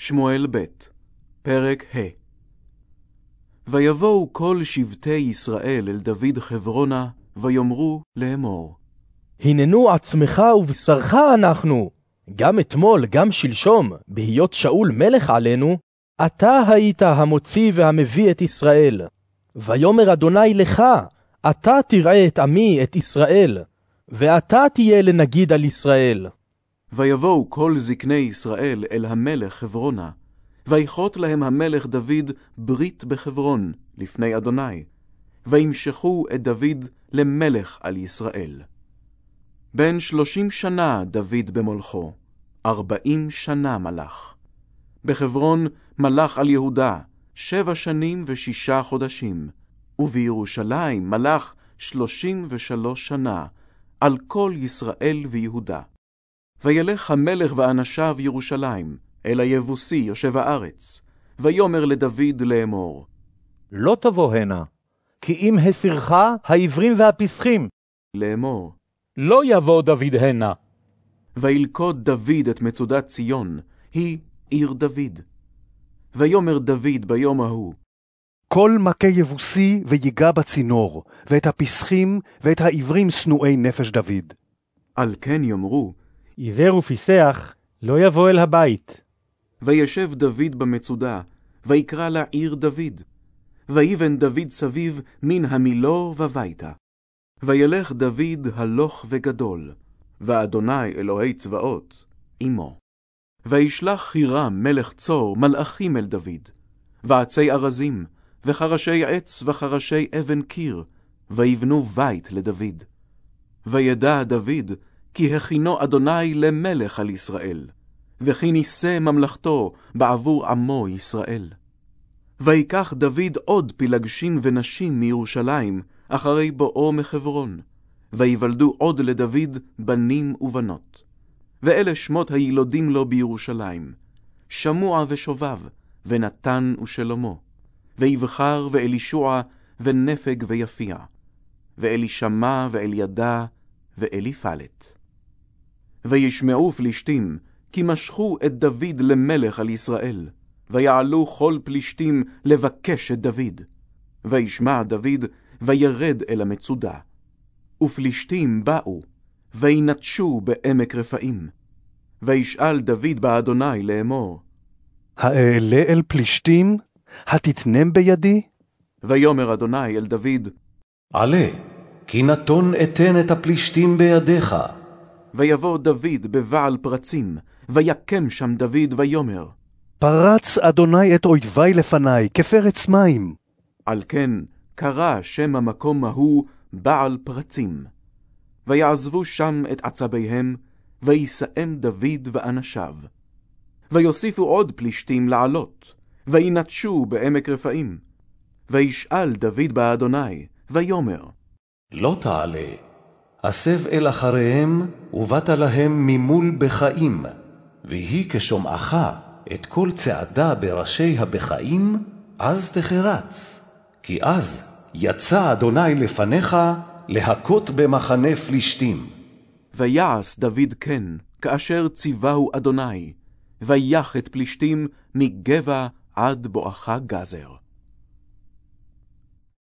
שמואל ב', פרק ה' ויבואו כל שבטי ישראל אל דוד חברונה, ויאמרו לאמור. הננו עצמך ובשרך אנחנו. גם אתמול, גם שלשום, בהיות שאול מלך עלינו, אתה היית המוציא והמביא את ישראל. ויאמר אדוני לך, אתה תראה את עמי, את ישראל, ואתה תהיה לנגיד על ישראל. ויבואו כל זקני ישראל אל המלך חברונה, ויכרות להם המלך דוד ברית בחברון, לפני אדוני, וימשכו את דוד למלך על ישראל. בן שלושים שנה דוד במולכו, ארבעים שנה מלך. בחברון מלך על יהודה, שבע שנים ושישה חודשים, ובירושלים מלך שלושים ושלוש שנה, על כל ישראל ויהודה. וילך המלך ואנשיו ירושלים, אל היבוסי יושב הארץ, ויאמר לדוד לאמור. לא תבוא הנה, כי אם הסירך העברים והפסחים. לאמור. לא יבוא דוד הנה. וילכוד דוד את מצודת ציון, היא עיר דוד. ויאמר דוד ביום ההוא, כל מכה יבוסי ויגע בצינור, ואת הפסחים ואת העברים שנואי נפש דוד. על כן יאמרו, עיוור ופיסח לא יבוא אל הבית. וישב דוד במצודה, ויקרא לה עיר דוד. ויבן דוד סביב מן המילור וביתה. וילך דוד הלוך וגדול, ואדוני אלוהי צבאות עמו. וישלח חירם מלך צור מלאכים אל דוד, ועצי ארזים, וחרשי עץ וחרשי אבן קיר, ויבנו בית לדוד. וידע דוד, כי הכינו אדוני למלך על ישראל, וכי נישא ממלכתו בעבור עמו ישראל. ויקח דוד עוד פלגשים ונשים מירושלים, אחרי בואו מחברון, ויוולדו עוד לדוד בנים ובנות. ואלה שמות הילודים לו בירושלים, שמוע ושובב, ונתן ושלמה, ויבחר ואלישוע, ונפג ויפיע, ואלישמע ואלידע, ואליפלת. וישמעו פלישתים, כי משכו את דוד למלך על ישראל, ויעלו כל פלישתים לבקש את דוד. וישמע דוד, וירד אל המצודה. ופלישתים באו, וינטשו בעמק רפאים. וישאל דוד באדוני לאמור, האעלה אל פלישתים? התתנם בידי? ויאמר אדוני אל דוד, עלה, כי נתון אתן את הפלישתים בידיך. ויבוא דוד בבעל פרצים, ויקם שם דוד ויאמר, פרץ אדוני את אויבי לפניי, כפרץ מים. על כן קרא שם המקום ההוא בעל פרצים. ויעזבו שם את עצביהם, ויסאם דוד ואנשיו. ויוסיפו עוד פלישתים לעלות, וינטשו בעמק רפאים. וישאל דוד באדוני, ויאמר, לא תעלה, הסב אל אחריהם, ובאת להם ממול בחיים, ויהי כשומעך את כל צעדה בראשי הבחיים, אז תחרץ. כי אז יצא אדוני לפניך להכות במחנה פלישתים. ויעש דוד כן, כאשר ציווהו אדוני, ויח את פלישתים מגבע עד בואכה גזר.